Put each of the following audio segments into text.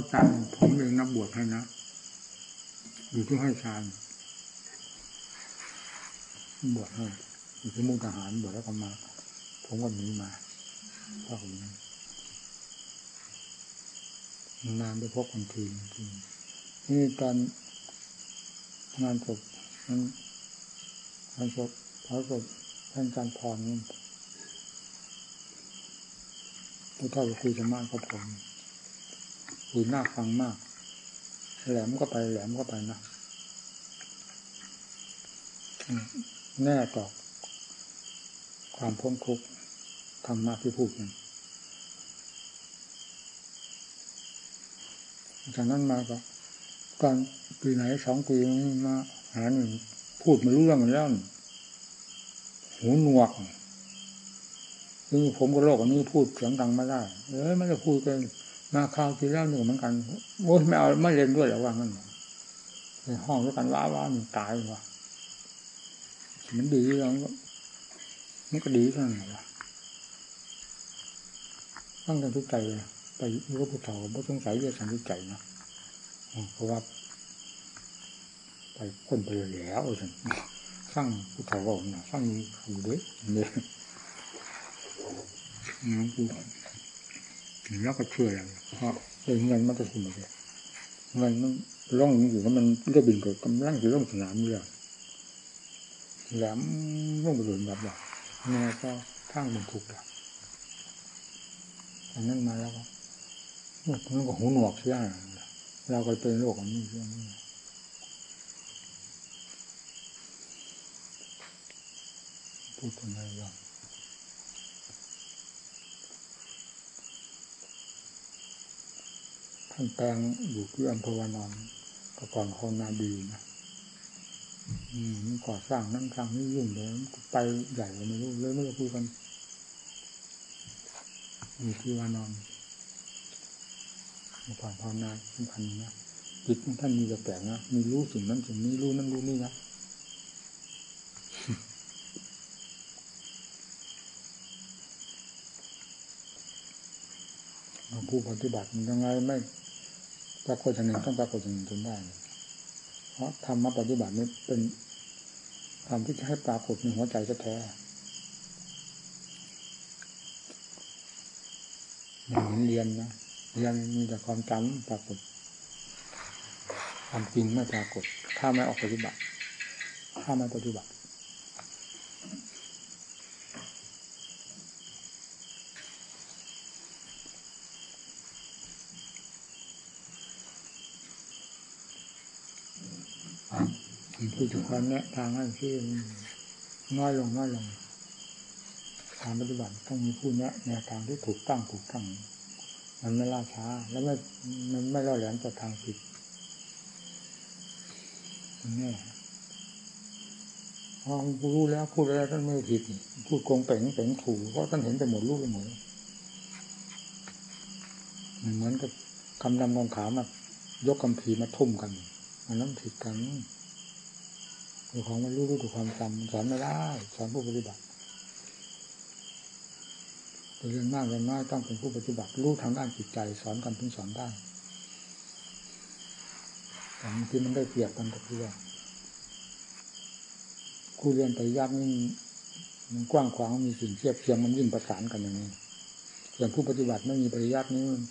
ก็ตามผมเองนักบวชให้นะอยู่ที่ห้ยชานบวชให้อยู่ที่มุกทหารบวชแล้วก็มา ผมก็หนีมาพ่อผมนั้นานไปพบกันทีทีนี่ตอนงานศพนั้นงานศพพระศพท่านอารพรนี่พระเจ้าไปคุยธรรมะกับผม คุยน่าฟังมาก แหลมก็ไปแหลมก็ไปนะแน่ต่อความพ้นทุกข์ธรรมะที่พูดนั้นจากนั้นมาก็ตอนปีไหนสองปีมาหาหนึ่งพูดม่รู้เรื่องแล้วหูหนวกคือผมก็โลกอันนี้พูดเสียงดังไม่ได้เอ้ยไม่ได้พูดกัน มาคราวที่แล้วหนึ่งเหมือนกันโอ้ยไม่เอาไม่เล่นด้วยหรอว่างั้นห้องด้วยกันว้าว้ามันตายว่ะมันดีแล้วมันก็ดีเท่านั้นแหละตั้งแต่ทุกใจเลยไปรู้ว่าพุทโธไม่สงสัยจะสันทุกใจนะเพราะว่าไปคนไปแล้วสิฟังพุทโธบอกนะฟังอยู่ด้วยเนี่ยนะกู แล้วก็เชื่ออย่างเพราะเงินมันจะขึ้นมาเลยเงินมันร่องอยู่แล้วมันเรือบินกับกำลังอยู่ร่องสนามเรือแหลมร่องไปเลยแบบว่าแม่ก็ทางมันถูกแล้วอันนั้นมาแล้วก็มันก็หูหนวกเสียเราก็เป็นโรคอันนี้เรื่องนี้พูดถึงอะไรบ้าง ท่านแปลงอยู่ที่อำเภอวานอนแต่ก่อนเขานาดีนะอืมก่อสร้างนั่นสร้างนี่ยุ่งเลยไปใหญ่เลยไม่รู้เลยไม่ได้พูดกันอยู่ที่วานอนผ่านภาวนาสำคัญนะจิตท่านมีแต่แปลกนะมีรู้สิ่งนั้นสิ่งนี้รู้นั่นรู้นี่นะผู้ปฏิบัติยังไงไม่ ปรากฏอย่างหนึ่งต้องปรากฏอย่างหนึ่งจนได้ เพราะธรรมะปฏิบัตินี้เป็นธรรมที่จะให้ปรากฏในหัวใจแท้อย่างเหมือนเรียนนะเรียนมีแต่ความจำปรากฏความจริงไม่ปรากฏ ถ้าไม่ออกปฏิบัติ ถ้าไม่ปฏิบัติ คือจุดความแนะทางให้ที่น้อยลงน้อยลงการปฏิบัติต้องมีผู้แนะแนวทางที่ถูกตั้งถูกตั้งมันไม่ล่าช้า แล้วไม่มันไม่ล่อแหลมต่อทางผิดแน่พอรู้แล้วพูดแล้วท่านไม่ผิด พูดโกงเป่งเป่งถูกเพราะท่านเห็นไปหมดรู้ไปหมดมันเหมือนกับคำนำกองขามายกคำพีมาทุ่มกันอันนั้นผิดกัน คือของมันรู้รู้ถูกความจำสอนไม่ได้สอนผู้ปฏิบัติเรียนมากเรียนน้อยต้องเป็นผู้ปฏิบัติรู้ทางด้านจิตใจสอนกันถึงสอนได้แต่บางทีมันได้เปรียบกันกับเพื่อนครูเรียนปริยัตินี่มันกว้างขวางมีสิ่งเทียบเทียมมันยิ่งประสานกันอย่างนี้ส่วนผู้ปฏิบัติไม่มีปริยัตินี้มัน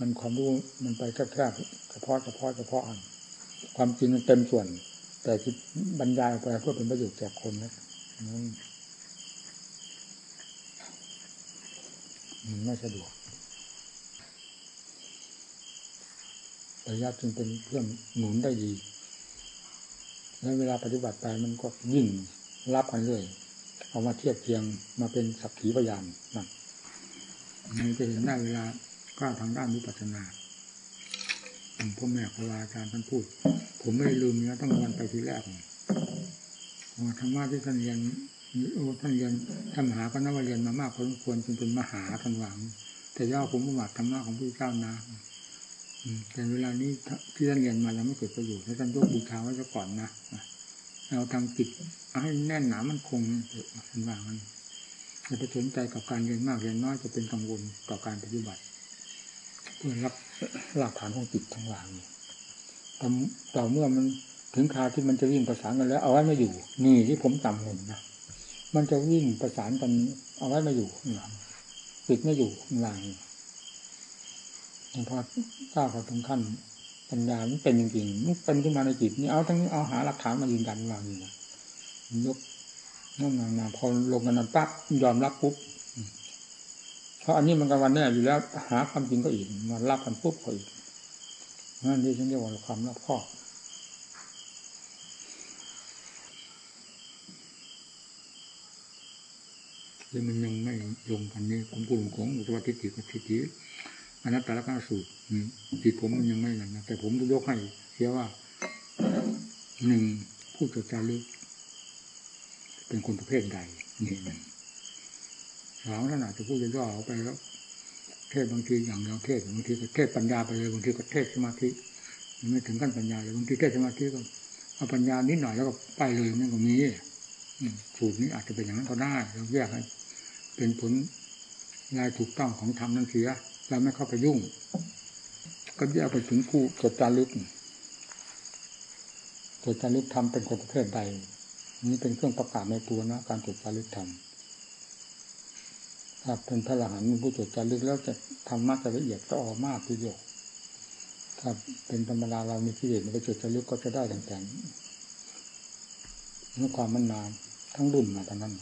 มันความรู้มันไปแค่แค่เฉพาะเฉพาะเฉพาะอัน ความจริงมันเต็มส่วน แต่ที่บรรยายไปเพื่อเป็นประโยชน์แก่คนนะมันไม่สะดวกปริยัติจึงเป็นเครื่องหนุนได้ดี แล้วเวลาปฏิบัติไปมันก็ยิ่งรับกันเลยเอามาเทียบเทียงมาเป็นสักขีพยานนั่นมันจะเห็นได้เวลาก้าวทางด้านวิปัสสนา พ่อแม่ครูอาจารย์ท่านพูด ผมไม่ลืมนะตั้งวันไปทีแรกธรรมะที่ท่านเรียนโอ้ท่านเรียนท่านมหาก็นับว่าเรียนมามากพอสมควรจึงเป็นมหาท่านหวัง แต่ย่อผมประวัติธรรมะของพระเจ้านะแต่เวลานี้ที่ท่านเรียนมายังไม่เกิดประโยชน์ให้ท่านยกบูชาไว้ซะก่อนนะเอาทางจิตให้แน่นหนามันคงท่านว่ามันอย่าไปสนใจกับการเรียนมากเรียนน้อยจะเป็นกังวลต่อการปฏิบัติ รับหลักฐานของจิตทั้งหลายต่ต่อเมื่อมันถึงคราวที่มันจะวิ่งประสานกันแล้ว เอาไว้ไม่อยู่ นี่ที่ผมจำเห็นนะมันจะวิ่งประสานกัน เอาไว้ไม่อยู่นะปิดไม่อยู่ลางพอทราบพอถึงขั้นปัญญามันเป็นจริงๆมันเป็นขึ้นมาในจิตนี่เอาทั้งเอาหาหลักฐานมายืนยันวางอยู่นะยกนั่นนาพอลงกันนั้นปั๊บยอมรับปุ๊บ เพราะอันนี้มันกันวันแน่อยู่แล้ว หาความจริงก็อีกมารับกันปุ๊บก็อีกนั่นนี่ฉันเรียกว่าความรับข้อที่มันยังไม่ลงกันนี่ผมกูหลงของอุตวัติจิตกับทิฏฐิอนัตตาลักษณสูตรจิตผมมันยังไม่อย่างนั้นแต่ผมยกให้เสียว่าหนึ่งผู้จดจารึกเป็นคนประเภทใดนี่มัน สองขนาดจะพูดย่อๆออกไปแล้ว เทศบางทีอย่างเราเทศบางทีก็เทศปัญญาไปเลยบางทีก็เทศสมาธิไม่ถึงขั้นปัญญาเลยบางทีเทศสมาธิก็เอาปัญญานิดหน่อยแล้วก็ไปเลยนั่นก็มีสูตรนี้อาจจะเป็นอย่างนั้นก็ได้เราแยกให้เป็นผลลายถูกต้องของธรรมนั่นเสียเราไม่เข้าไปยุ่ง ก็แยกไปถึงผู้จดจารึกจดจารึกธรรมเป็นคนประเภทใดนี่เป็นเครื่องประกาศในตัวนะการจดจารึกธรรม ถ้าเป็นพระอรหันต์ผู้จดจารึกแล้วจะทำมากจะละเอียดก็ออกมากทีเดียวถ้าเป็นธรรมดาเรามีกิเลสไปจดจารึกก็จะได้แต่งๆนี่ความมันนานทั้งรุ่นมาทั้งนั้น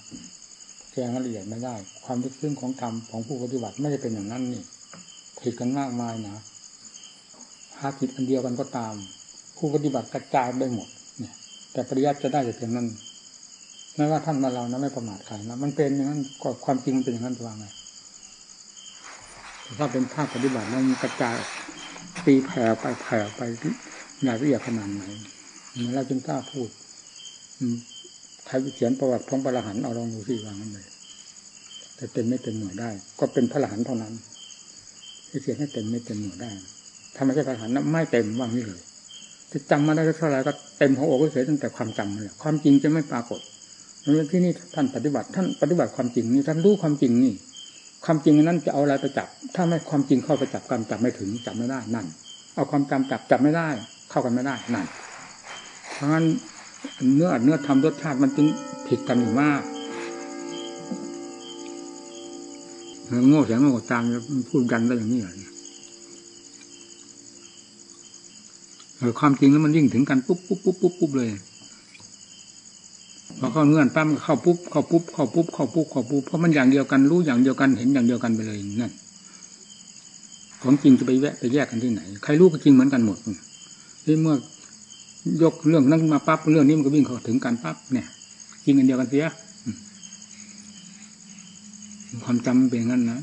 แจ้งละเอียดไม่ได้ ความลึกซึ้งของธรรมของผู้ปฏิบัติไม่ได้เป็นอย่างนั้นนี่ผิดกันมากมายนะหาจิตอันเดียวกันก็ตาม ผู้ปฏิบัติกระจายได้หมด เนี่ย แต่ปริยัติจะได้แต่เพียงนั้น ไม่ว่าท่านมาเรานะไม่ประมาทใครนะมันเป็นอย่างนั้นก็ความจริงมันเป็นอย่างนั้นตัวไงถ้าเป็นภาคปฏิบัติแล้วมันกระจายตีแผ่ไปแผ่ไปใหญ่ละเอียดขนาดไหนเราจึงกล้าพูดใครเขียนประวัติของพระรหันต์เอาลองดูสิวางนั้นเลยแต่เต็มไม่เต็มหน่วยได้ ก็เป็นพระรหันต์เท่านั้นที่เขียนให้เต็มไม่เต็มหน่วยได้ถ้าไม่ใช่พระรหันต์นั้นไม่เต็มว่างนี่เลยจะจำมาได้เท่าไหร่ก็เต็มหัวอกเสียตั้งแต่ความจำนั่นแหละความจริงจะไม่ปรากฏ นั้นที่นี่ท่านปฏิบัติ ท่านปฏิบัติความจริงนี่ท่านรู้ความจริงนี่ ความจริงนั้นจะเอาอะไรไปจับ ถ้าไม่ความจริงเข้าไปจับกันจับไม่ถึงจับไม่ได้นั่น เอาความจำจับจับไม่ได้ เข้ากันไม่ได้นั่นเพราะงั้นเนื้อเนื้อทำรสชาติมันจึงผิดกันอยู่มากโง่เสียงโง่ตามพูดกันได้อย่างนี้เหรอความจริงแล้วมันยิ่งถึงกันปุ๊บปุ๊บปุ๊บปุ๊บปุ๊บเลย พอเข้าเงื่อนปั้มเข้าปุ๊บเข้าปุ๊บเข้าปุ๊บเข้าปุ๊บเข้าปุ๊บเพราะมันอย่างเดียวกันรู้อย่างเดียวกันเห็นอย่างเดียวกันไปเลยนั่นของจริงจะไปแวะไปแยกกันที่ไหน ใครรู้ก็จริงเหมือนกันหมดที่เมื่อยกเรื่องนั้นมาปั๊บเรื่องนี้มันก็วิ่งเข้าถึงกันปั๊บเนี่ยจริงกันเดียวกันเสียความจำเป็นงั้นนะ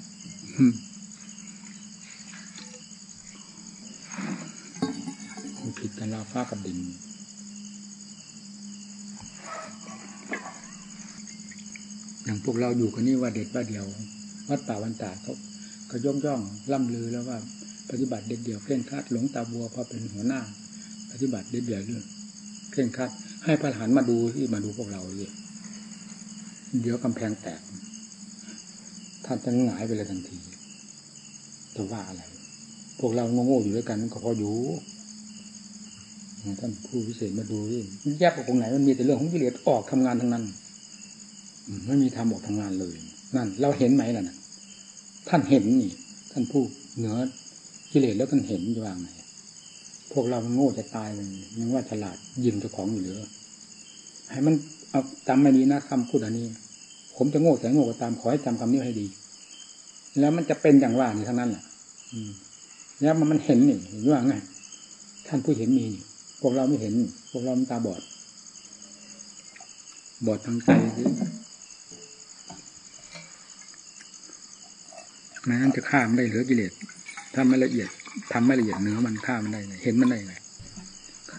ผิดกันเราฟ้ากับดิน อย่างพวกเราอยู่กันนี่ว่าเด็ดว่าเดียว วัดป่าวันตาเขาก็ย่องย่องล่ำลือแล้วว่าปฏิบัติเด็ดเดียวเคร่งครัดหลงตาบัวพอเป็นหัวหน้า ปฏิบัติเด็ดเดียวเรื่องเคร่งครัด ให้พระหันมาดูที่มาดูพวกเราเลยเดี๋ยวกำแพงแตกท่านจะหงายไปเลยทันทีจะว่าอะไร พวกเราโง่ๆอยู่ด้วยกันก็พออยู่ท่านผู้พิเศษมาดูที่แยกออกตรงไหนมันมีแต่เรื่องของกิเลสออกทำงานทั้งนั้น ไม่มีทำออกทำงานเลย นั่น เราเห็นไหมล่ะนะท่านเห็นนี่ ท่านผู้เหนือกิเลสแล้วท่านเห็นอยู่ว่างไงพวกเราโง่จะตายเลยยังว่าฉลาดยิงเจ้าของอยู่เหลือ ให้มันเอาจำไม่ดีนะคำพูดอันนี้ ผมจะโง่แต่โง่ก็ตามขอให้จำคำนี้ให้ดี แล้วมันจะเป็นอย่างว่านี่ทั้งนั้นแหละแล้วมันมันเห็นนี่เห็นว่าไงท่านผู้เห็นมีพวกเราไม่เห็น พวกเราตาบอด บอดทางใจสิ ไม่งั้นจะฆ่ามันได้เหลือกิเลสถ้าไม่ละเอียดทำไม่ละเอียดเนื้อมันฆ่ามันได้ไงเห็นมันได้ไง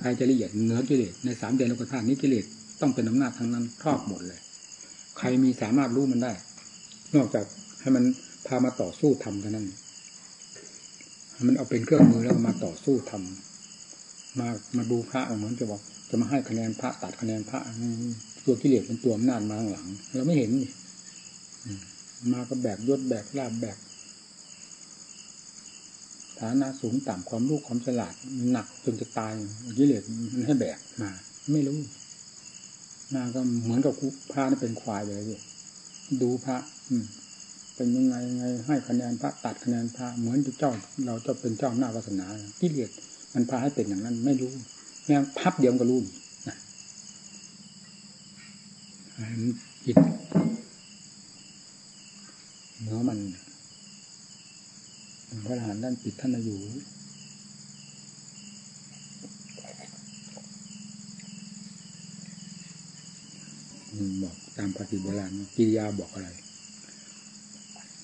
ใครจะละเอียดเนื้อกิเลสในสามเดือนโลกธาตุนี้กิเลสต้องเป็นอำนาจทั้งนั้นครอบหมดเลย ใครมีสามารถรู้มันได้ นอกจากให้มันพามาต่อสู้ทำเท่านั้นมันเอาเป็นเครื่องมือแล้วมาต่อสู้ทำมามาดูพระเหมือนจะบอกจะมาให้คะแนนพระตัดคะแนนพระตัวกิเลสเป็นตัวอำนาจมาข้างหลัง เราไม่เห็นนี่มาก็แบกยศแบกลาบแบก ฐานะสูงต่ำความรู้ความฉลาดหนักจนจะตายกิเลสมันให้แบกมา ไม่รู้มาก็เหมือนกับพระนี่เป็นควายไปเลยดูพระ อืม เป็นยังไงยังไง ให้คะแนนพระตัดคะแนนพระเหมือนเจ้า เราจะเป็นเจ้าหน้าวาสนากิเลสมันพาให้เป็นอย่างนั้น ไม่รู้แม่พับเดียวก็รู้นะจิตเนื้อมัน พระอรหันต์ด้านจิตท่านอยู่บอกตามปฏิโบราณกิริยาบอกอะไร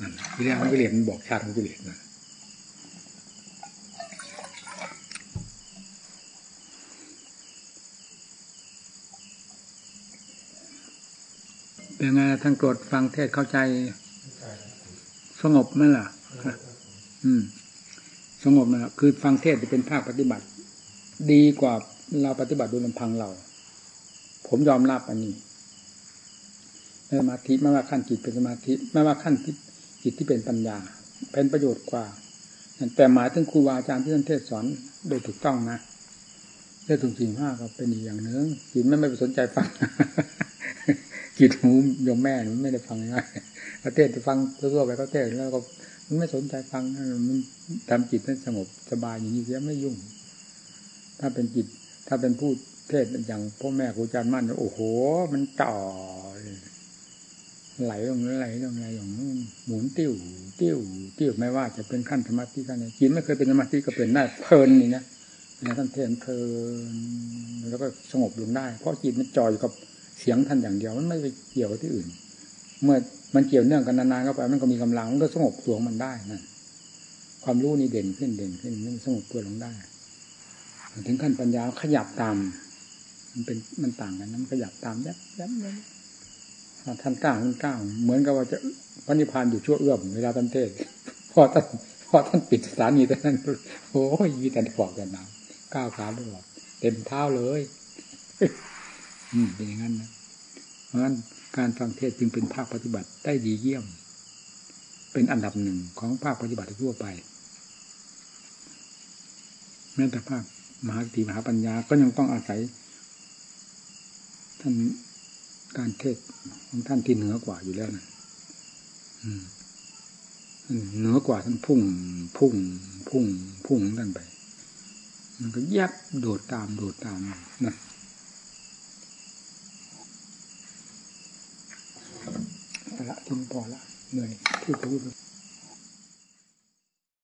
นั่นกิริยาของกิเลสมันบอกชาติของกิเลสนะเป็นไงท่านโกรธฟังเทศเข้าใจสงบไหมล่ะ อืม สงบไหมล่ะคือฟังเทศจะเป็นภาคปฏิบัติ ดีกว่าเราปฏิบัติโดยลำพังเรา ผมยอมรับอันนี้สมาธิไม่ว่าขั้นจิตเป็นสมาธิไม่ว่าขั้นจิตที่เป็นปัญญา เป็นประโยชน์กว่า แต่หมายถึงครูบาอาจารย์ที่ท่านเทศสอนโดยถูกต้องนะเรื่องถึงสิ่ห้าก็เป็นอีกอย่างหนึ่งจิตไม่ไม่ไปสนใจฟังจิตหูยมแม่มันไม่ได้ฟังง่ายประเทศไปฟังทั่วไปก็เทศแล้วก็ มันไม่สนใจฟังมันทำจิตให้สงบสบายอย่างนี้เสียไม่ยุ่ง ถ้าเป็นจิต ถ้าเป็นผู้เทศอย่างพ่อแม่ครูอาจารย์มั่นโอ้โห มันจ่อไหลลงไหลลงไหลลงหมุนติ้วติ้วติ้วไม่ว่าจะเป็นขั้นสมาธิขั้นไหนจิตไม่เคยเป็นสมาธิก็เป็นได้เพลินนี่นะนะท่านเทศเพลินแล้วก็สงบลงได้ เพราะจิตมันจ่อยกับเสียงท่านอย่างเดียวมันไม่ไปเกี่ยวกับที่อื่น เมื่อ มันเกี่ยวเนื่องกันนานๆเข้าไปมันก็มีกำลังมันก็สงบตัวมันได้นั่นความรู้นี่เด่นขึ้นเด่นขึ้นมันสงบตัวลงได้ ถึงขั้นปัญญาขยับตาม มันเป็นมันต่างกันนะมันขยับตามยับยับยับท่านก้าวท่านก้าวเหมือนกับว่าจะพันิพานอยู่ชั่วเอื้อมเวลาท่านเทศพอท่านพอท่านปิดสถานีท่านโอ้ยมีแต่บอกกันน้ำก้าวขาตลอดเต็มเท้าเลยอืมเป็นอย่างนั้นนะเพราะงั้น การฟังเทศจึงเป็นภาคปฏิบัติได้ดีเยี่ยม เป็นอันดับหนึ่งของภาคปฏิบัติทั่วไปแม้แต่ภาคมหาตีมหาปัญญาก็ยังต้องอาศัย ท่านการเทศของท่านที่เหนือกว่าอยู่แล้วนะเหนือกว่าท่านพุ่ง พุ่ง พุ่ง พุ่งท่านไป มันก็ยับโดดตามโดดตามนะ ละทิ้งพอละเหนื่อยที่พูด